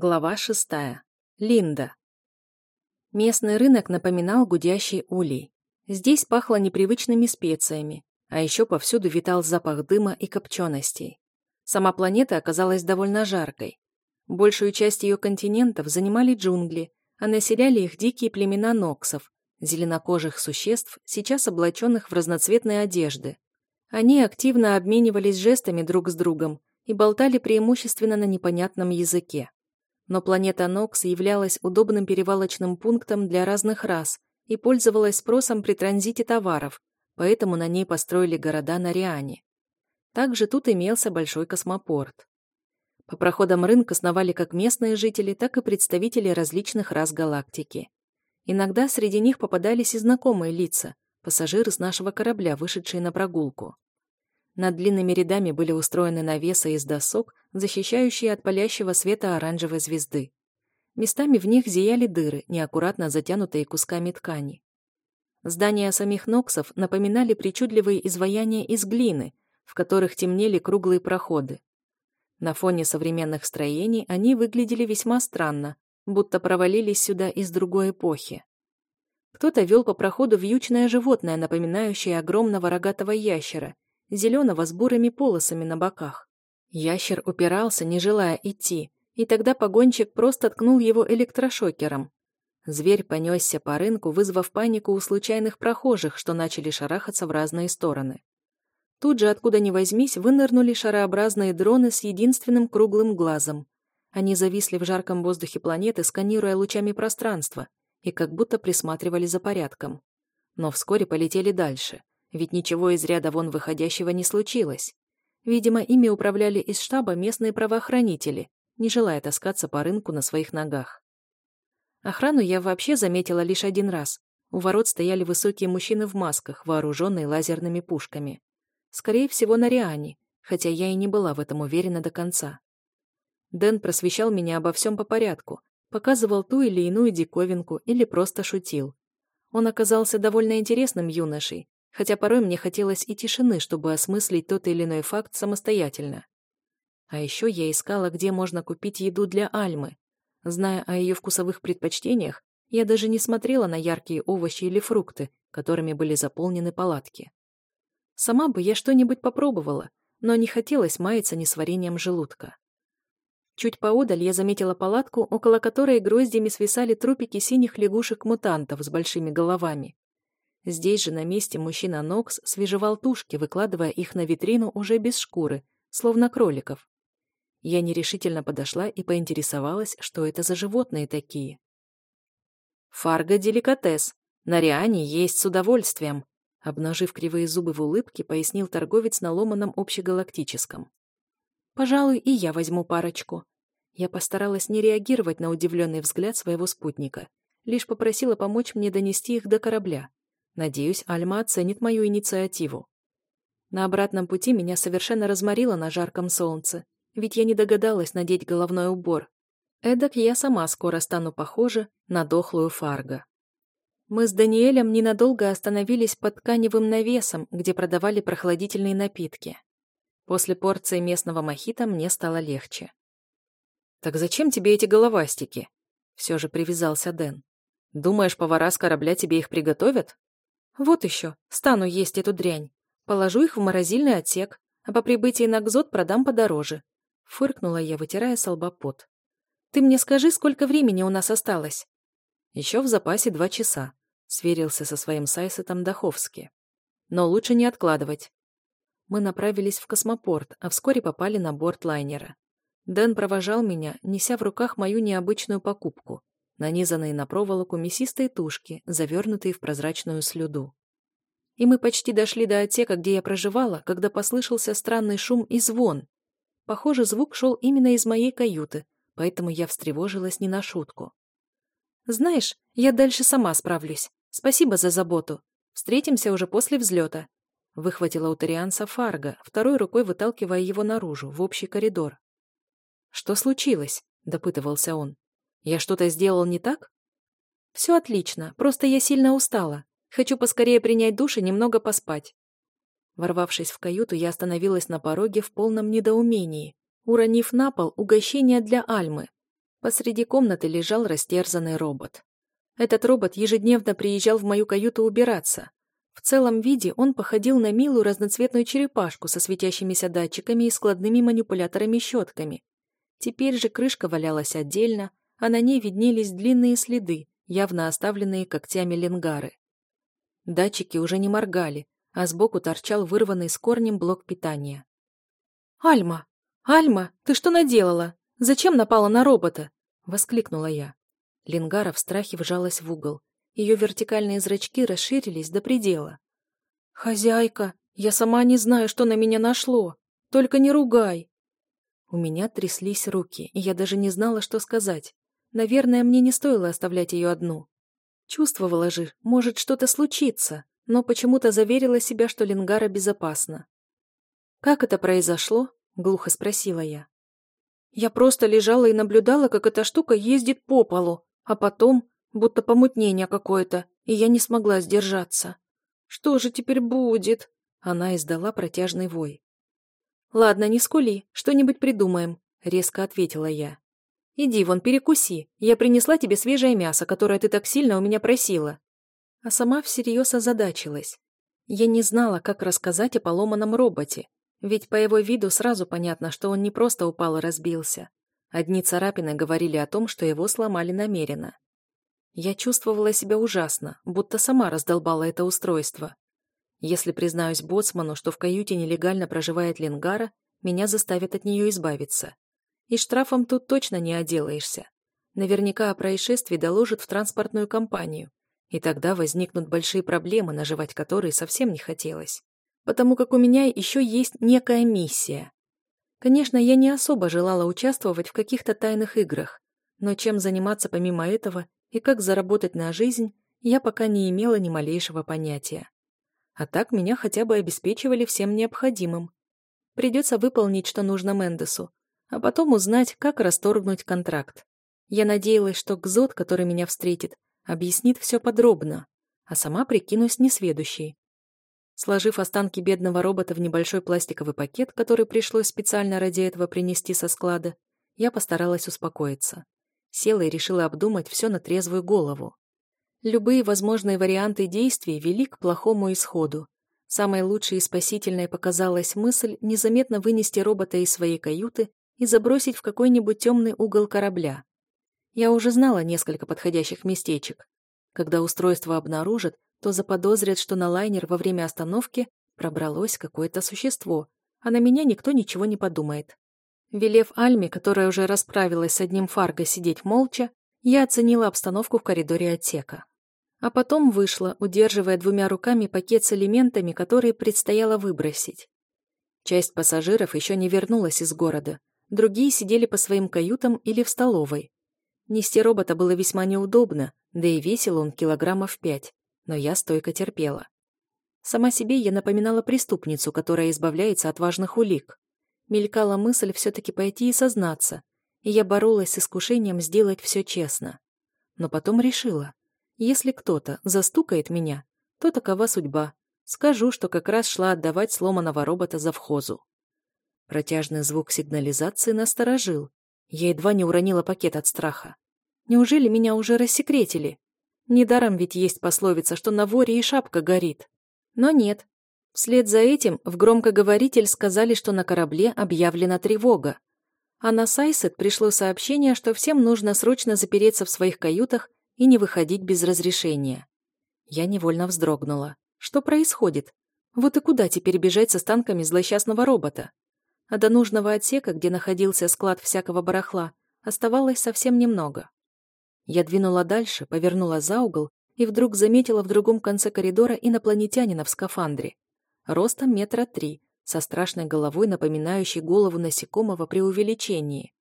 Глава шестая. Линда. Местный рынок напоминал гудящий улей. Здесь пахло непривычными специями, а еще повсюду витал запах дыма и копченостей. Сама планета оказалась довольно жаркой. Большую часть ее континентов занимали джунгли, а населяли их дикие племена ноксов, зеленокожих существ, сейчас облаченных в разноцветные одежды. Они активно обменивались жестами друг с другом и болтали преимущественно на непонятном языке. Но планета Нокс являлась удобным перевалочным пунктом для разных рас и пользовалась спросом при транзите товаров, поэтому на ней построили города на Риане. Также тут имелся большой космопорт. По проходам рынка сновали как местные жители, так и представители различных рас галактики. Иногда среди них попадались и знакомые лица, пассажиры с нашего корабля, вышедшие на прогулку. Над длинными рядами были устроены навесы из досок, защищающие от палящего света оранжевой звезды. Местами в них зияли дыры, неаккуратно затянутые кусками ткани. Здания самих Ноксов напоминали причудливые изваяния из глины, в которых темнели круглые проходы. На фоне современных строений они выглядели весьма странно, будто провалились сюда из другой эпохи. Кто-то вел по проходу вьючное животное, напоминающее огромного рогатого ящера, зеленого с бурыми полосами на боках. Ящер упирался, не желая идти, и тогда погонщик просто ткнул его электрошокером. Зверь понесся по рынку, вызвав панику у случайных прохожих, что начали шарахаться в разные стороны. Тут же, откуда ни возьмись, вынырнули шарообразные дроны с единственным круглым глазом. Они зависли в жарком воздухе планеты, сканируя лучами пространство, и как будто присматривали за порядком. Но вскоре полетели дальше ведь ничего из ряда вон выходящего не случилось. Видимо, ими управляли из штаба местные правоохранители, не желая таскаться по рынку на своих ногах. Охрану я вообще заметила лишь один раз. У ворот стояли высокие мужчины в масках, вооруженные лазерными пушками. Скорее всего, на Риане, хотя я и не была в этом уверена до конца. Дэн просвещал меня обо всем по порядку, показывал ту или иную диковинку или просто шутил. Он оказался довольно интересным юношей, хотя порой мне хотелось и тишины, чтобы осмыслить тот или иной факт самостоятельно. А еще я искала, где можно купить еду для Альмы. Зная о ее вкусовых предпочтениях, я даже не смотрела на яркие овощи или фрукты, которыми были заполнены палатки. Сама бы я что-нибудь попробовала, но не хотелось маяться несварением желудка. Чуть поодаль я заметила палатку, около которой гроздями свисали трупики синих лягушек-мутантов с большими головами. Здесь же на месте мужчина Нокс свежевал тушки, выкладывая их на витрину уже без шкуры, словно кроликов. Я нерешительно подошла и поинтересовалась, что это за животные такие. «Фарго деликатес. На Риане есть с удовольствием», обнажив кривые зубы в улыбке, пояснил торговец на ломаном общегалактическом. «Пожалуй, и я возьму парочку». Я постаралась не реагировать на удивленный взгляд своего спутника, лишь попросила помочь мне донести их до корабля. Надеюсь, Альма оценит мою инициативу. На обратном пути меня совершенно разморило на жарком солнце, ведь я не догадалась надеть головной убор. Эдак я сама скоро стану похожа на дохлую фарго. Мы с Даниэлем ненадолго остановились под тканевым навесом, где продавали прохладительные напитки. После порции местного мохито мне стало легче. «Так зачем тебе эти головастики?» Все же привязался Дэн. «Думаешь, повара с корабля тебе их приготовят?» Вот еще, стану есть эту дрянь. Положу их в морозильный отсек, а по прибытии на Кзот продам подороже. Фыркнула я, вытирая с пот. Ты мне скажи, сколько времени у нас осталось? Еще в запасе два часа, сверился со своим Сайсетом Даховски. Но лучше не откладывать. Мы направились в космопорт, а вскоре попали на борт лайнера. Дэн провожал меня, неся в руках мою необычную покупку нанизанные на проволоку мясистые тушки, завернутые в прозрачную слюду. И мы почти дошли до отсека, где я проживала, когда послышался странный шум и звон. Похоже, звук шел именно из моей каюты, поэтому я встревожилась не на шутку. «Знаешь, я дальше сама справлюсь. Спасибо за заботу. Встретимся уже после взлета», — выхватила у Торианца Фарго, второй рукой выталкивая его наружу, в общий коридор. «Что случилось?» — допытывался он. Я что-то сделал не так? Все отлично, просто я сильно устала. Хочу поскорее принять душ и немного поспать. Ворвавшись в каюту, я остановилась на пороге в полном недоумении, уронив на пол угощение для Альмы. Посреди комнаты лежал растерзанный робот. Этот робот ежедневно приезжал в мою каюту убираться. В целом виде он походил на милую разноцветную черепашку со светящимися датчиками и складными манипуляторами-щетками. Теперь же крышка валялась отдельно, а на ней виднелись длинные следы, явно оставленные когтями ленгары. Датчики уже не моргали, а сбоку торчал вырванный с корнем блок питания. «Альма! Альма, ты что наделала? Зачем напала на робота?» — воскликнула я. Ленгара в страхе вжалась в угол. Ее вертикальные зрачки расширились до предела. «Хозяйка, я сама не знаю, что на меня нашло. Только не ругай!» У меня тряслись руки, и я даже не знала, что сказать. Наверное, мне не стоило оставлять ее одну. Чувствовала же, может что-то случиться, но почему-то заверила себя, что Ленгара безопасна. «Как это произошло?» — глухо спросила я. «Я просто лежала и наблюдала, как эта штука ездит по полу, а потом, будто помутнение какое-то, и я не смогла сдержаться. Что же теперь будет?» Она издала протяжный вой. «Ладно, не скули, что-нибудь придумаем», — резко ответила я. «Иди вон, перекуси. Я принесла тебе свежее мясо, которое ты так сильно у меня просила». А сама всерьез озадачилась. Я не знала, как рассказать о поломанном роботе, ведь по его виду сразу понятно, что он не просто упал и разбился. Одни царапины говорили о том, что его сломали намеренно. Я чувствовала себя ужасно, будто сама раздолбала это устройство. Если признаюсь боцману, что в каюте нелегально проживает Ленгара, меня заставят от нее избавиться. И штрафом тут точно не отделаешься. Наверняка о происшествии доложат в транспортную компанию, и тогда возникнут большие проблемы, наживать которые совсем не хотелось. Потому как у меня еще есть некая миссия. Конечно, я не особо желала участвовать в каких-то тайных играх, но чем заниматься помимо этого и как заработать на жизнь, я пока не имела ни малейшего понятия. А так меня хотя бы обеспечивали всем необходимым. Придется выполнить, что нужно Мендесу, а потом узнать, как расторгнуть контракт. Я надеялась, что Кзот, который меня встретит, объяснит все подробно, а сама прикинусь несведущей. Сложив останки бедного робота в небольшой пластиковый пакет, который пришлось специально ради этого принести со склада, я постаралась успокоиться. Села и решила обдумать все на трезвую голову. Любые возможные варианты действий вели к плохому исходу. Самой лучшей и спасительной показалась мысль незаметно вынести робота из своей каюты и забросить в какой-нибудь темный угол корабля. Я уже знала несколько подходящих местечек. Когда устройство обнаружат, то заподозрят, что на лайнер во время остановки пробралось какое-то существо, а на меня никто ничего не подумает. Велев Альме, которая уже расправилась с одним фарго сидеть молча, я оценила обстановку в коридоре отсека. А потом вышла, удерживая двумя руками пакет с элементами, которые предстояло выбросить. Часть пассажиров еще не вернулась из города, Другие сидели по своим каютам или в столовой. Нести робота было весьма неудобно, да и весил он килограммов пять, но я стойко терпела. Сама себе я напоминала преступницу, которая избавляется от важных улик. Мелькала мысль все-таки пойти и сознаться, и я боролась с искушением сделать все честно. Но потом решила, если кто-то застукает меня, то такова судьба. Скажу, что как раз шла отдавать сломанного робота за вхозу. Протяжный звук сигнализации насторожил. Я едва не уронила пакет от страха. Неужели меня уже рассекретили? Недаром ведь есть пословица, что на воре и шапка горит. Но нет. Вслед за этим в громкоговоритель сказали, что на корабле объявлена тревога. А на Сайсет пришло сообщение, что всем нужно срочно запереться в своих каютах и не выходить без разрешения. Я невольно вздрогнула. Что происходит? Вот и куда теперь бежать с останками злосчастного робота? А до нужного отсека, где находился склад всякого барахла, оставалось совсем немного. Я двинула дальше, повернула за угол и вдруг заметила в другом конце коридора инопланетянина в скафандре. Ростом метра три, со страшной головой, напоминающей голову насекомого при увеличении.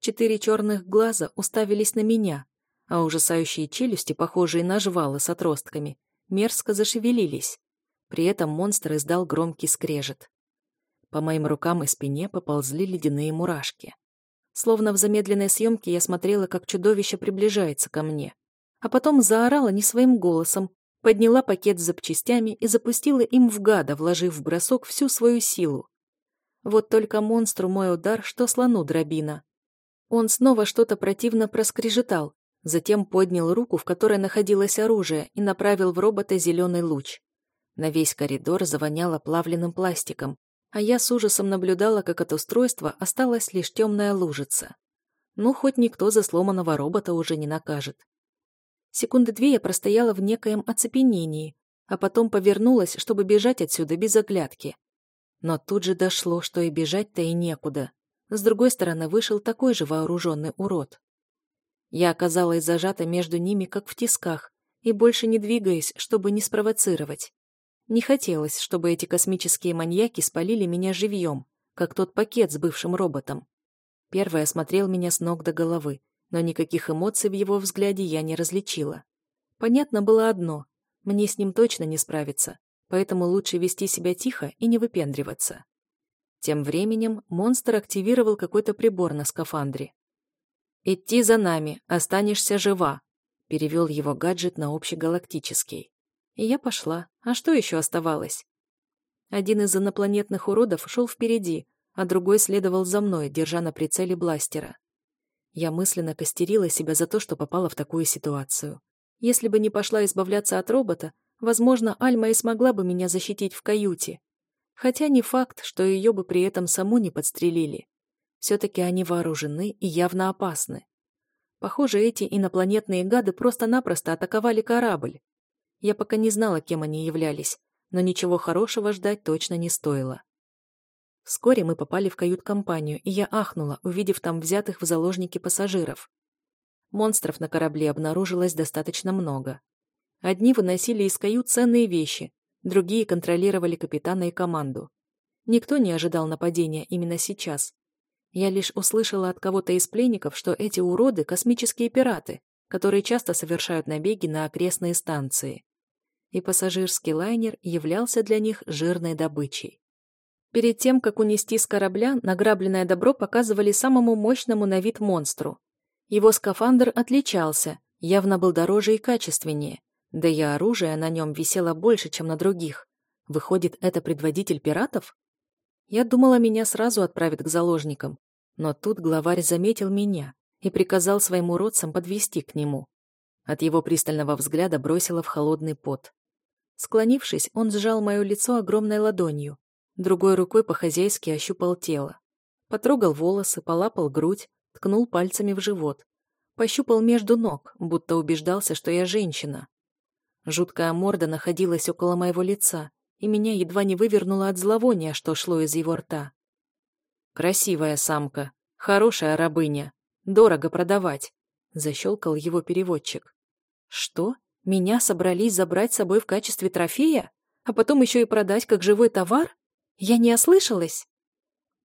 Четыре черных глаза уставились на меня, а ужасающие челюсти, похожие на жвалы с отростками, мерзко зашевелились. При этом монстр издал громкий скрежет. По моим рукам и спине поползли ледяные мурашки. Словно в замедленной съемке я смотрела, как чудовище приближается ко мне. А потом заорала не своим голосом, подняла пакет с запчастями и запустила им в гада, вложив в бросок всю свою силу. Вот только монстру мой удар, что слону дробина. Он снова что-то противно проскрежетал, затем поднял руку, в которой находилось оружие, и направил в робота зеленый луч. На весь коридор завоняло плавленным пластиком, а я с ужасом наблюдала, как от устройства осталась лишь темная лужица. Ну, хоть никто за сломанного робота уже не накажет. Секунды две я простояла в некоем оцепенении, а потом повернулась, чтобы бежать отсюда без оглядки. Но тут же дошло, что и бежать-то и некуда. С другой стороны вышел такой же вооруженный урод. Я оказалась зажата между ними, как в тисках, и больше не двигаясь, чтобы не спровоцировать. Не хотелось, чтобы эти космические маньяки спалили меня живьем, как тот пакет с бывшим роботом. Первый осмотрел меня с ног до головы, но никаких эмоций в его взгляде я не различила. Понятно было одно — мне с ним точно не справиться, поэтому лучше вести себя тихо и не выпендриваться. Тем временем монстр активировал какой-то прибор на скафандре. «Идти за нами, останешься жива», — перевел его гаджет на общегалактический. И я пошла. А что еще оставалось? Один из инопланетных уродов шел впереди, а другой следовал за мной, держа на прицеле бластера. Я мысленно костерила себя за то, что попала в такую ситуацию. Если бы не пошла избавляться от робота, возможно, Альма и смогла бы меня защитить в каюте. Хотя не факт, что ее бы при этом саму не подстрелили. Все-таки они вооружены и явно опасны. Похоже, эти инопланетные гады просто-напросто атаковали корабль. Я пока не знала, кем они являлись, но ничего хорошего ждать точно не стоило. Вскоре мы попали в кают-компанию, и я ахнула, увидев там взятых в заложники пассажиров. Монстров на корабле обнаружилось достаточно много. Одни выносили из кают ценные вещи, другие контролировали капитана и команду. Никто не ожидал нападения именно сейчас, я лишь услышала от кого-то из пленников, что эти уроды — космические пираты, которые часто совершают набеги на окрестные станции. И пассажирский лайнер являлся для них жирной добычей. Перед тем, как унести с корабля, награбленное добро показывали самому мощному на вид монстру. Его скафандр отличался, явно был дороже и качественнее, да и оружие на нем висело больше, чем на других. Выходит, это предводитель пиратов? Я думала, меня сразу отправят к заложникам, но тут главарь заметил меня и приказал своим уродцам подвести к нему. От его пристального взгляда бросило в холодный пот. Склонившись, он сжал мое лицо огромной ладонью, другой рукой по-хозяйски ощупал тело. Потрогал волосы, полапал грудь, ткнул пальцами в живот. Пощупал между ног, будто убеждался, что я женщина. Жуткая морда находилась около моего лица, и меня едва не вывернуло от зловония, что шло из его рта. «Красивая самка, хорошая рабыня, дорого продавать», — защелкал его переводчик. «Что? Меня собрались забрать с собой в качестве трофея? А потом еще и продать как живой товар? Я не ослышалась?»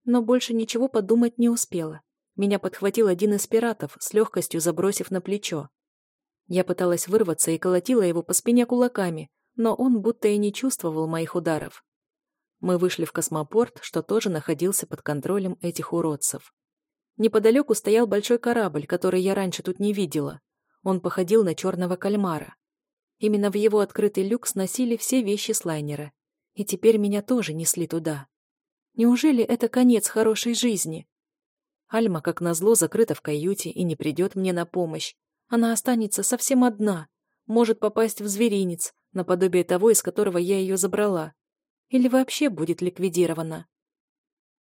Но больше ничего подумать не успела. Меня подхватил один из пиратов, с легкостью забросив на плечо. Я пыталась вырваться и колотила его по спине кулаками, но он будто и не чувствовал моих ударов. Мы вышли в космопорт, что тоже находился под контролем этих уродцев. Неподалеку стоял большой корабль, который я раньше тут не видела. Он походил на черного кальмара. Именно в его открытый люк сносили все вещи с лайнера. И теперь меня тоже несли туда. Неужели это конец хорошей жизни? Альма, как назло, закрыта в каюте и не придет мне на помощь. Она останется совсем одна, может попасть в зверинец, наподобие того, из которого я ее забрала. Или вообще будет ликвидирована?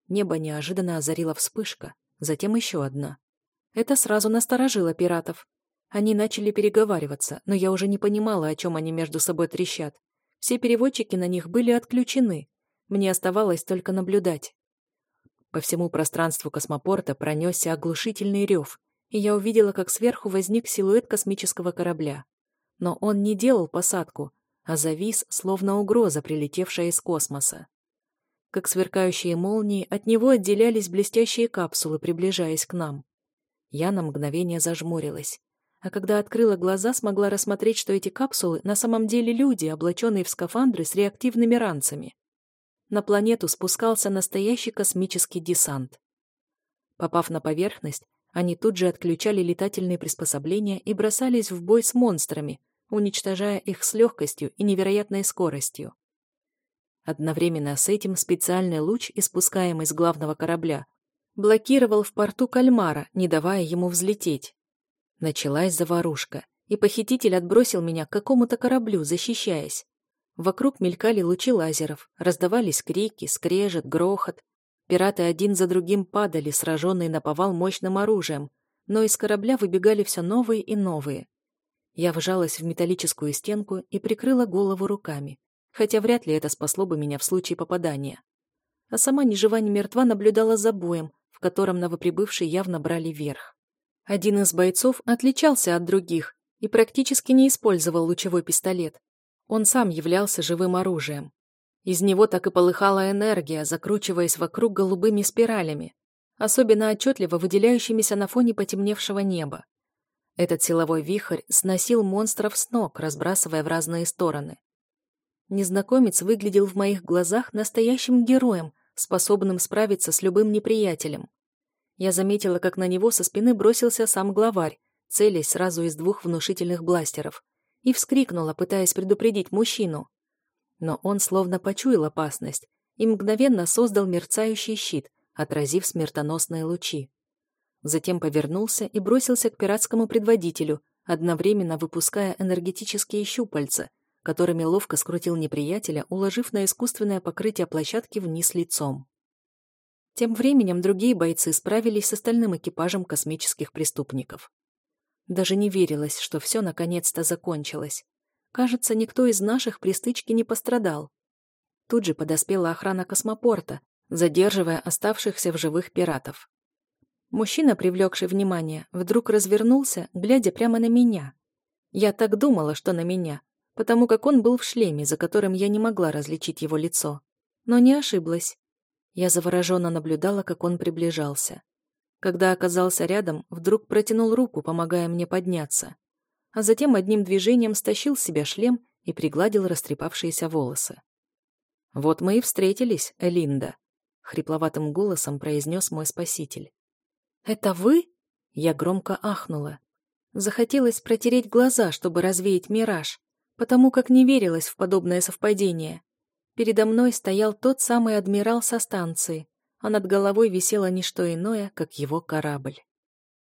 Небо неожиданно озарила вспышка, затем еще одна. Это сразу насторожило пиратов. Они начали переговариваться, но я уже не понимала, о чем они между собой трещат. Все переводчики на них были отключены. Мне оставалось только наблюдать. По всему пространству космопорта пронесся оглушительный рев, и я увидела, как сверху возник силуэт космического корабля. Но он не делал посадку, а завис, словно угроза, прилетевшая из космоса. Как сверкающие молнии, от него отделялись блестящие капсулы, приближаясь к нам. Я на мгновение зажмурилась. А когда открыла глаза, смогла рассмотреть, что эти капсулы на самом деле люди, облаченные в скафандры с реактивными ранцами. На планету спускался настоящий космический десант. Попав на поверхность, они тут же отключали летательные приспособления и бросались в бой с монстрами, уничтожая их с легкостью и невероятной скоростью. Одновременно с этим специальный луч, испускаемый с главного корабля, Блокировал в порту кальмара, не давая ему взлететь. Началась заварушка, и похититель отбросил меня к какому-то кораблю, защищаясь. Вокруг мелькали лучи лазеров, раздавались крики, скрежет, грохот. Пираты один за другим падали, сраженные на повал мощным оружием, но из корабля выбегали все новые и новые. Я вжалась в металлическую стенку и прикрыла голову руками, хотя вряд ли это спасло бы меня в случае попадания. А сама ни жива, ни мертва наблюдала за боем, в котором новоприбывшие явно брали верх. Один из бойцов отличался от других и практически не использовал лучевой пистолет. Он сам являлся живым оружием. Из него так и полыхала энергия, закручиваясь вокруг голубыми спиралями, особенно отчетливо выделяющимися на фоне потемневшего неба. Этот силовой вихрь сносил монстров с ног, разбрасывая в разные стороны. Незнакомец выглядел в моих глазах настоящим героем, способным справиться с любым неприятелем. Я заметила, как на него со спины бросился сам главарь, целясь сразу из двух внушительных бластеров, и вскрикнула, пытаясь предупредить мужчину. Но он словно почуял опасность и мгновенно создал мерцающий щит, отразив смертоносные лучи. Затем повернулся и бросился к пиратскому предводителю, одновременно выпуская энергетические щупальца, которыми ловко скрутил неприятеля, уложив на искусственное покрытие площадки вниз лицом. Тем временем другие бойцы справились с остальным экипажем космических преступников. Даже не верилось, что все наконец-то закончилось. Кажется, никто из наших при стычке не пострадал. Тут же подоспела охрана космопорта, задерживая оставшихся в живых пиратов. Мужчина, привлекший внимание, вдруг развернулся, глядя прямо на меня. Я так думала, что на меня, потому как он был в шлеме, за которым я не могла различить его лицо. Но не ошиблась. Я завороженно наблюдала, как он приближался. Когда оказался рядом, вдруг протянул руку, помогая мне подняться. А затем одним движением стащил с себя шлем и пригладил растрепавшиеся волосы. «Вот мы и встретились, Элинда», — хрипловатым голосом произнес мой спаситель. «Это вы?» Я громко ахнула. Захотелось протереть глаза, чтобы развеять мираж, потому как не верилось в подобное совпадение. Передо мной стоял тот самый адмирал со станции, а над головой висело не что иное, как его корабль.